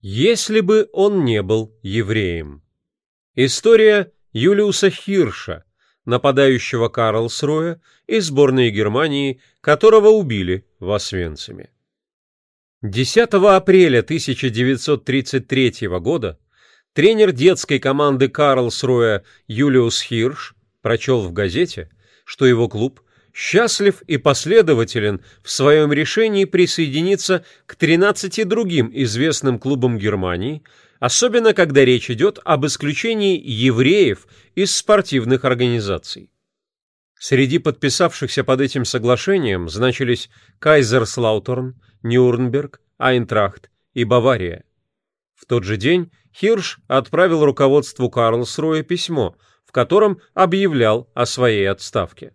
Если бы он не был евреем. История Юлиуса Хирша, нападающего Карлсруя из сборной Германии, которого убили в Освенциме. 10 апреля 1933 года тренер детской команды Карлсруя Юлиус Хирш прочел в газете, что его клуб счастлив и последователен в своем решении присоединиться к 13 другим известным клубам Германии, особенно когда речь идет об исключении евреев из спортивных организаций. Среди подписавшихся под этим соглашением значились Кайзерслаутерн, Нюрнберг, Айнтрахт и Бавария. В тот же день Хирш отправил руководству Карлсруэ письмо, в котором объявлял о своей отставке.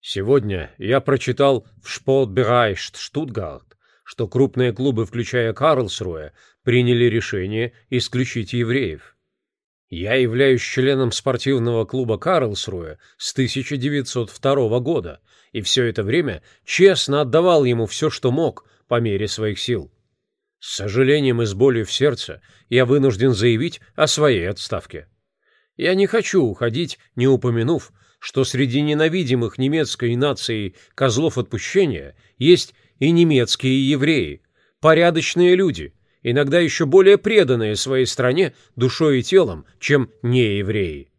Сегодня я прочитал в Шпортберайшт Штутгарт, что крупные клубы, включая Карлсруэ, приняли решение исключить евреев. Я являюсь членом спортивного клуба Карлсруэ с 1902 года, и все это время честно отдавал ему все, что мог, по мере своих сил. С сожалением и с болью в сердце я вынужден заявить о своей отставке. Я не хочу уходить, не упомянув, что среди ненавидимых немецкой нацией козлов отпущения есть и немецкие евреи, порядочные люди, иногда еще более преданные своей стране душой и телом, чем неевреи.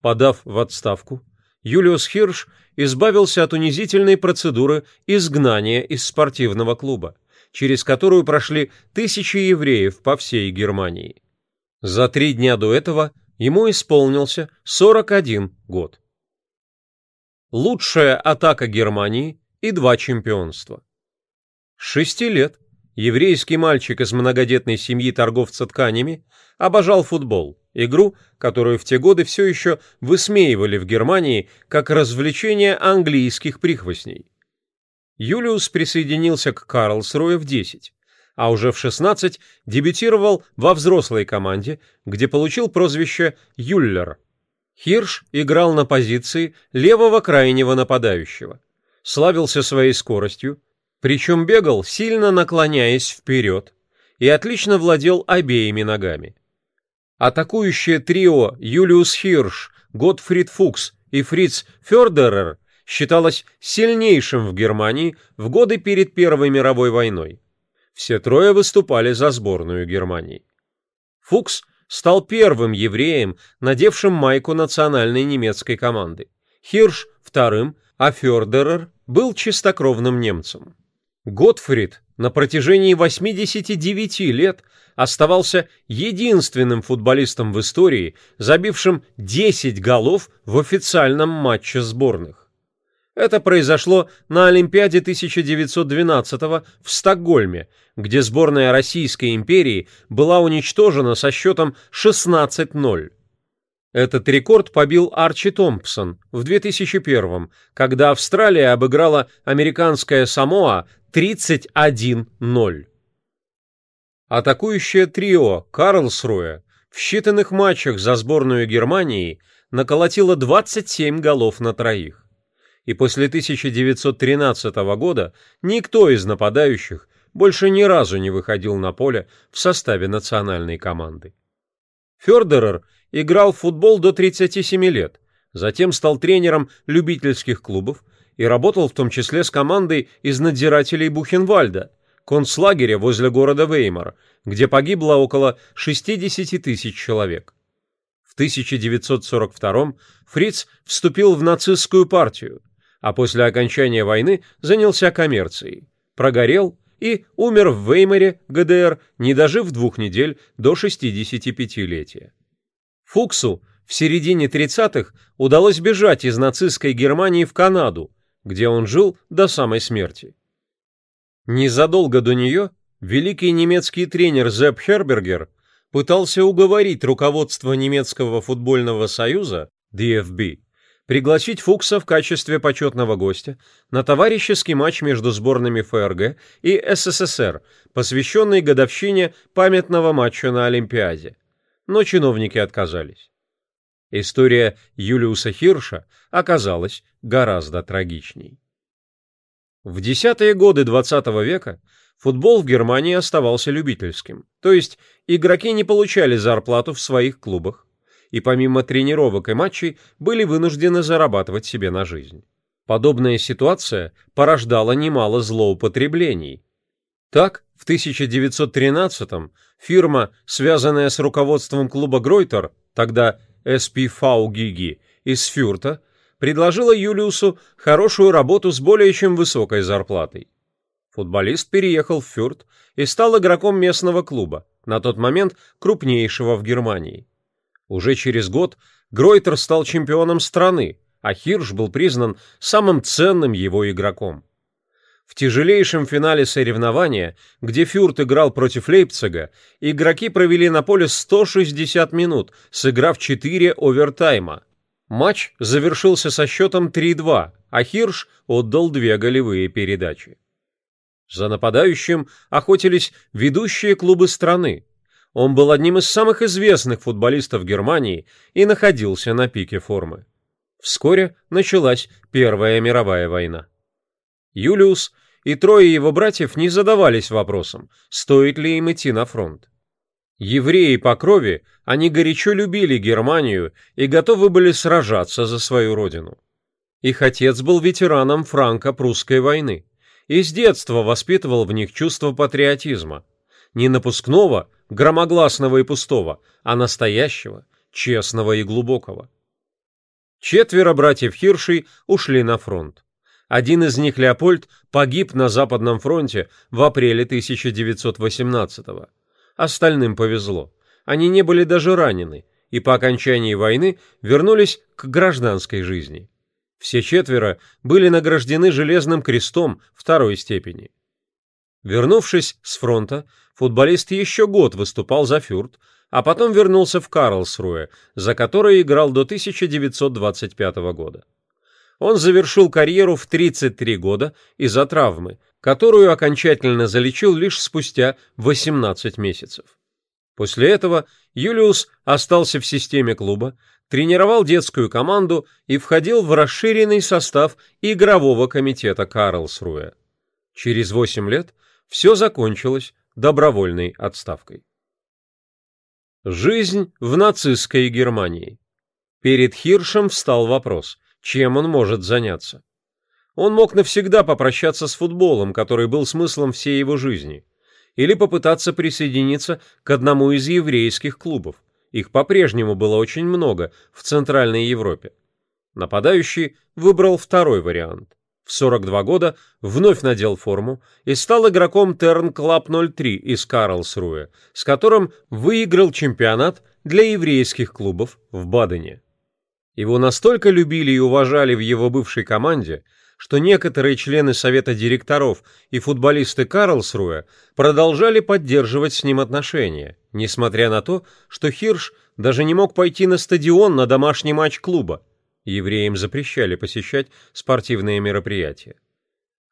Подав в отставку, Юлиус Хирш избавился от унизительной процедуры изгнания из спортивного клуба, через которую прошли тысячи евреев по всей Германии. За три дня до этого ему исполнился 41 год. Лучшая атака Германии и два чемпионства. С шести лет еврейский мальчик из многодетной семьи торговца тканями обожал футбол, игру, которую в те годы все еще высмеивали в Германии как развлечение английских прихвостней. Юлиус присоединился к Карлсруе в 10 а уже в 16 дебютировал во взрослой команде, где получил прозвище Юллер. Хирш играл на позиции левого крайнего нападающего. Славился своей скоростью, причем бегал, сильно наклоняясь вперед, и отлично владел обеими ногами. Атакующее трио Юлиус Хирш, Готфрид Фукс и Фриц Фёрдерер считалось сильнейшим в Германии в годы перед Первой мировой войной. Все трое выступали за сборную Германии. Фукс стал первым евреем, надевшим майку национальной немецкой команды. Хирш – вторым, а Фёрдерер был чистокровным немцем. Готфрид на протяжении 89 лет оставался единственным футболистом в истории, забившим 10 голов в официальном матче сборных. Это произошло на Олимпиаде 1912 в Стокгольме, где сборная Российской империи была уничтожена со счетом 16-0. Этот рекорд побил Арчи Томпсон в 2001 когда Австралия обыграла американская Самоа 31-0. Атакующее трио Карлсруэ в считанных матчах за сборную Германии наколотило 27 голов на троих и после 1913 года никто из нападающих больше ни разу не выходил на поле в составе национальной команды. Фёрдерер играл в футбол до 37 лет, затем стал тренером любительских клубов и работал в том числе с командой из надзирателей Бухенвальда, концлагеря возле города Веймар, где погибло около 60 тысяч человек. В 1942 Фриц вступил в нацистскую партию, а после окончания войны занялся коммерцией, прогорел и умер в Веймаре, ГДР, не дожив двух недель до 65-летия. Фуксу в середине 30-х удалось бежать из нацистской Германии в Канаду, где он жил до самой смерти. Незадолго до нее великий немецкий тренер Зепп Хербергер пытался уговорить руководство немецкого футбольного союза, DFB, пригласить Фукса в качестве почетного гостя на товарищеский матч между сборными ФРГ и СССР, посвященный годовщине памятного матча на Олимпиаде. Но чиновники отказались. История Юлиуса Хирша оказалась гораздо трагичней. В десятые годы XX века футбол в Германии оставался любительским, то есть игроки не получали зарплату в своих клубах и помимо тренировок и матчей были вынуждены зарабатывать себе на жизнь. Подобная ситуация порождала немало злоупотреблений. Так, в 1913-м фирма, связанная с руководством клуба Гройтер, тогда SPV Гиги, из Фюрта, предложила Юлиусу хорошую работу с более чем высокой зарплатой. Футболист переехал в Фюрт и стал игроком местного клуба, на тот момент крупнейшего в Германии. Уже через год Гройтер стал чемпионом страны, а Хирш был признан самым ценным его игроком. В тяжелейшем финале соревнования, где Фюрт играл против Лейпцига, игроки провели на поле 160 минут, сыграв 4 овертайма. Матч завершился со счетом 3-2, а Хирш отдал две голевые передачи. За нападающим охотились ведущие клубы страны. Он был одним из самых известных футболистов Германии и находился на пике формы. Вскоре началась Первая мировая война. Юлиус и трое его братьев не задавались вопросом, стоит ли им идти на фронт. Евреи по крови, они горячо любили Германию и готовы были сражаться за свою родину. Их отец был ветераном франко-прусской войны и с детства воспитывал в них чувство патриотизма. Не напускного, громогласного и пустого, а настоящего, честного и глубокого. Четверо братьев Хиршей ушли на фронт. Один из них, Леопольд, погиб на Западном фронте в апреле 1918-го. Остальным повезло. Они не были даже ранены, и по окончании войны вернулись к гражданской жизни. Все четверо были награждены Железным крестом второй степени. Вернувшись с фронта, футболист еще год выступал за Фюрт, а потом вернулся в Карлсруэ, за который играл до 1925 года. Он завершил карьеру в 33 года из-за травмы, которую окончательно залечил лишь спустя 18 месяцев. После этого Юлиус остался в системе клуба, тренировал детскую команду и входил в расширенный состав игрового комитета Карлсруэ. Через 8 лет все закончилось добровольной отставкой. Жизнь в нацистской Германии. Перед Хиршем встал вопрос, чем он может заняться. Он мог навсегда попрощаться с футболом, который был смыслом всей его жизни, или попытаться присоединиться к одному из еврейских клубов. Их по-прежнему было очень много в Центральной Европе. Нападающий выбрал второй вариант. В 42 года вновь надел форму и стал игроком Терн Клаб 03 из Карлсруэ, с которым выиграл чемпионат для еврейских клубов в Бадене. Его настолько любили и уважали в его бывшей команде, что некоторые члены совета директоров и футболисты Карлсруэ продолжали поддерживать с ним отношения, несмотря на то, что Хирш даже не мог пойти на стадион на домашний матч клуба. Евреям запрещали посещать спортивные мероприятия.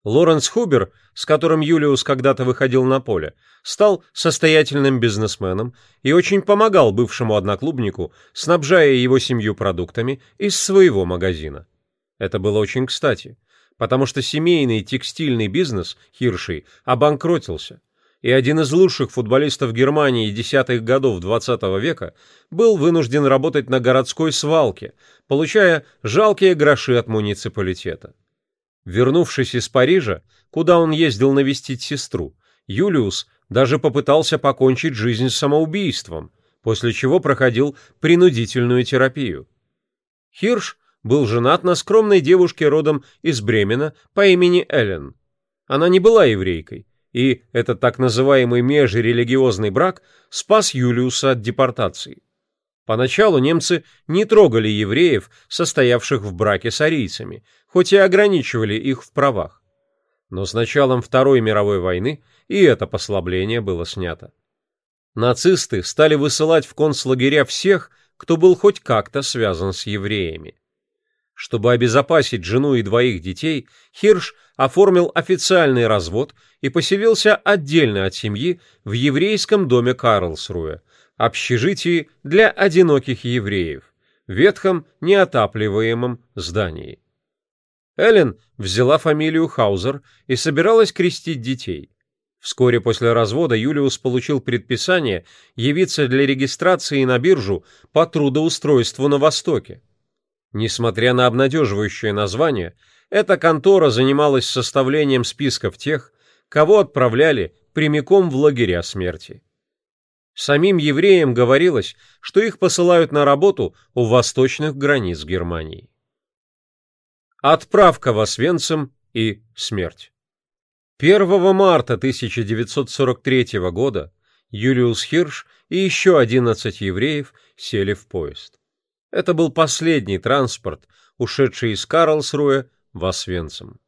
Лоренс Хубер, с которым Юлиус когда-то выходил на поле, стал состоятельным бизнесменом и очень помогал бывшему одноклубнику, снабжая его семью продуктами из своего магазина. Это было очень кстати, потому что семейный текстильный бизнес Хиршей обанкротился, и один из лучших футболистов Германии десятых годов XX века был вынужден работать на городской свалке, получая жалкие гроши от муниципалитета. Вернувшись из Парижа, куда он ездил навестить сестру, Юлиус даже попытался покончить жизнь самоубийством, после чего проходил принудительную терапию. Хирш был женат на скромной девушке родом из Бремена по имени Эллен. Она не была еврейкой, и этот так называемый межрелигиозный брак спас Юлиуса от депортации. Поначалу немцы не трогали евреев, состоявших в браке с арийцами, хоть и ограничивали их в правах. Но с началом Второй мировой войны и это послабление было снято. Нацисты стали высылать в концлагеря всех, кто был хоть как-то связан с евреями. Чтобы обезопасить жену и двоих детей, Хирш оформил официальный развод и поселился отдельно от семьи в еврейском доме Карлсруэ, общежитии для одиноких евреев, ветхом неотапливаемом здании. Эллен взяла фамилию Хаузер и собиралась крестить детей. Вскоре после развода Юлиус получил предписание явиться для регистрации на биржу по трудоустройству на Востоке. Несмотря на обнадеживающее название, эта контора занималась составлением списков тех, кого отправляли прямиком в лагеря смерти. Самим евреям говорилось, что их посылают на работу у восточных границ Германии. Отправка в Освенцим и смерть. 1 марта 1943 года Юлиус Хирш и еще 11 евреев сели в поезд. Это был последний транспорт, ушедший из Карлсруэ в Освенцим.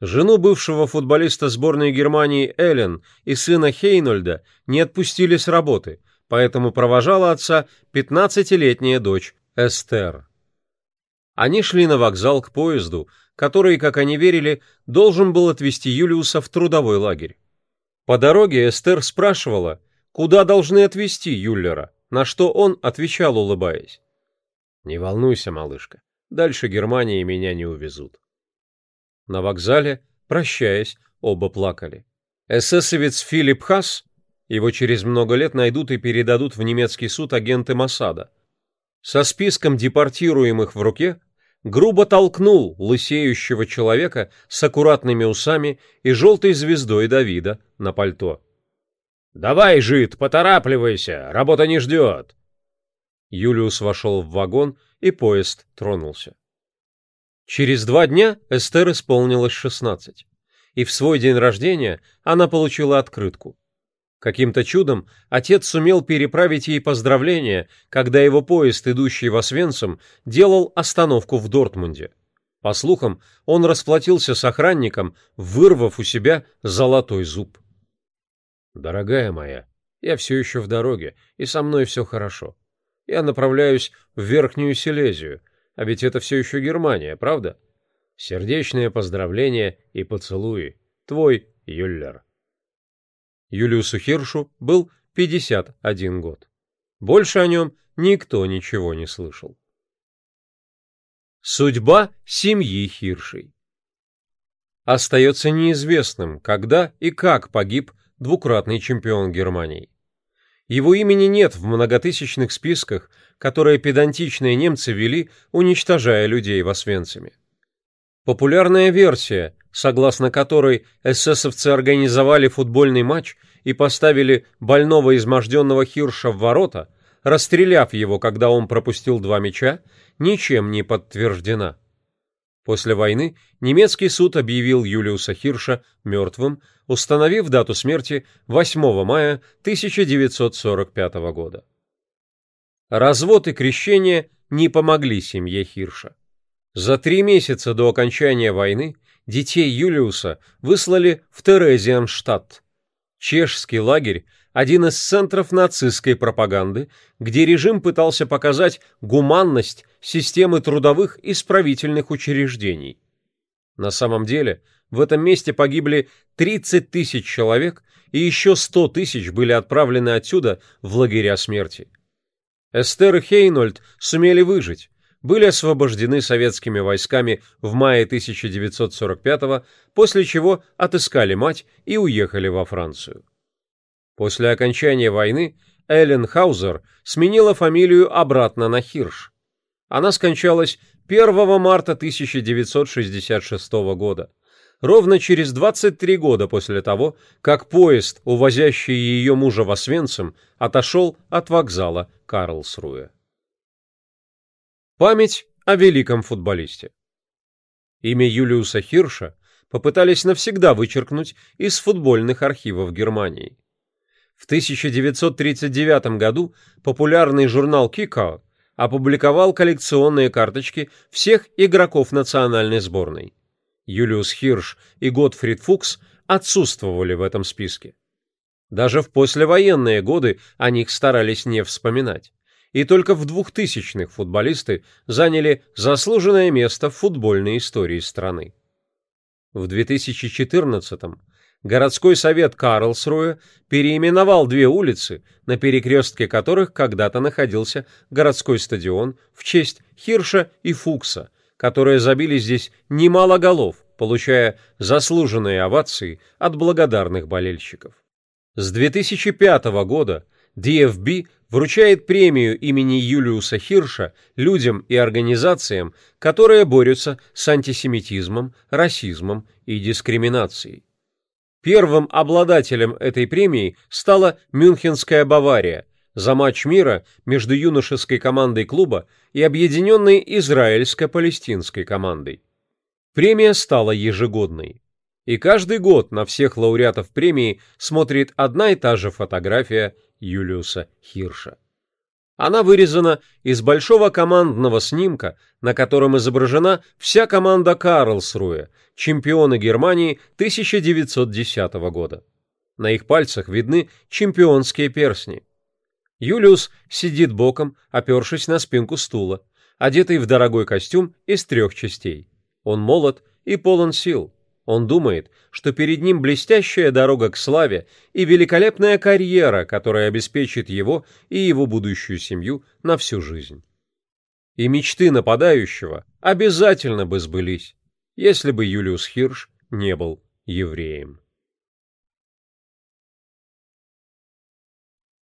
Жену бывшего футболиста сборной Германии Эллен и сына Хейнольда не отпустили с работы, поэтому провожала отца 15-летняя дочь Эстер. Они шли на вокзал к поезду, который, как они верили, должен был отвезти Юлиуса в трудовой лагерь. По дороге Эстер спрашивала, куда должны отвезти Юллера, на что он отвечал, улыбаясь. «Не волнуйся, малышка, дальше Германии меня не увезут». На вокзале, прощаясь, оба плакали. Эсэсовец Филипп Хас, его через много лет найдут и передадут в немецкий суд агенты Масада, со списком депортируемых в руке, грубо толкнул лысеющего человека с аккуратными усами и желтой звездой Давида на пальто. «Давай, жид, поторапливайся, работа не ждет!» Юлиус вошел в вагон, и поезд тронулся. Через два дня Эстер исполнилось шестнадцать, и в свой день рождения она получила открытку. Каким-то чудом отец сумел переправить ей поздравления, когда его поезд, идущий в Освенцим, делал остановку в Дортмунде. По слухам, он расплатился с охранником, вырвав у себя золотой зуб. «Дорогая моя, я все еще в дороге, и со мной все хорошо. Я направляюсь в Верхнюю Силезию, а ведь это все еще Германия, правда? Сердечные поздравления и поцелуи. Твой Юллер». Юлиусу Хиршу был 51 год. Больше о нем никто ничего не слышал. Судьба семьи Хиршей Остается неизвестным, когда и как погиб двукратный чемпион Германии. Его имени нет в многотысячных списках, которые педантичные немцы вели, уничтожая людей в Освенциме. Популярная версия, согласно которой эсэсовцы организовали футбольный матч и поставили больного изможденного Хирша в ворота, расстреляв его, когда он пропустил два мяча, ничем не подтверждена. После войны немецкий суд объявил Юлиуса Хирша мертвым, установив дату смерти 8 мая 1945 года. Развод и крещение не помогли семье Хирша. За три месяца до окончания войны детей Юлиуса выслали в Терезианштадт. Чешский лагерь – один из центров нацистской пропаганды, где режим пытался показать гуманность системы трудовых исправительных учреждений. На самом деле, в этом месте погибли 30 тысяч человек, и еще 100 тысяч были отправлены отсюда в лагеря смерти. Эстер и Хейнольд сумели выжить, были освобождены советскими войсками в мае 1945 после чего отыскали мать и уехали во Францию. После окончания войны Эллен Хаузер сменила фамилию обратно на Хирш. Она скончалась 1 марта 1966 года, ровно через 23 года после того, как поезд, увозящий ее мужа в Освенцим, отошел от вокзала Карлсруэ. Память о великом футболисте. Имя Юлиуса Хирша попытались навсегда вычеркнуть из футбольных архивов Германии. В 1939 году популярный журнал Кикао опубликовал коллекционные карточки всех игроков национальной сборной. Юлиус Хирш и Готфрид Фукс отсутствовали в этом списке. Даже в послевоенные годы о них старались не вспоминать и только в 2000-х футболисты заняли заслуженное место в футбольной истории страны. В 2014-м городской совет Карлсруэ переименовал две улицы, на перекрестке которых когда-то находился городской стадион в честь Хирша и Фукса, которые забили здесь немало голов, получая заслуженные овации от благодарных болельщиков. С 2005 года DFB вручает премию имени Юлиуса Хирша людям и организациям, которые борются с антисемитизмом, расизмом и дискриминацией. Первым обладателем этой премии стала Мюнхенская Бавария за матч мира между юношеской командой клуба и объединенной израильско-палестинской командой. Премия стала ежегодной. И каждый год на всех лауреатов премии смотрит одна и та же фотография Юлиуса Хирша. Она вырезана из большого командного снимка, на котором изображена вся команда Карлсруэ, чемпионы Германии 1910 года. На их пальцах видны чемпионские перстни. Юлиус сидит боком, опершись на спинку стула, одетый в дорогой костюм из трех частей. Он молод и полон сил. Он думает, что перед ним блестящая дорога к славе и великолепная карьера, которая обеспечит его и его будущую семью на всю жизнь. И мечты нападающего обязательно бы сбылись, если бы Юлиус Хирш не был евреем.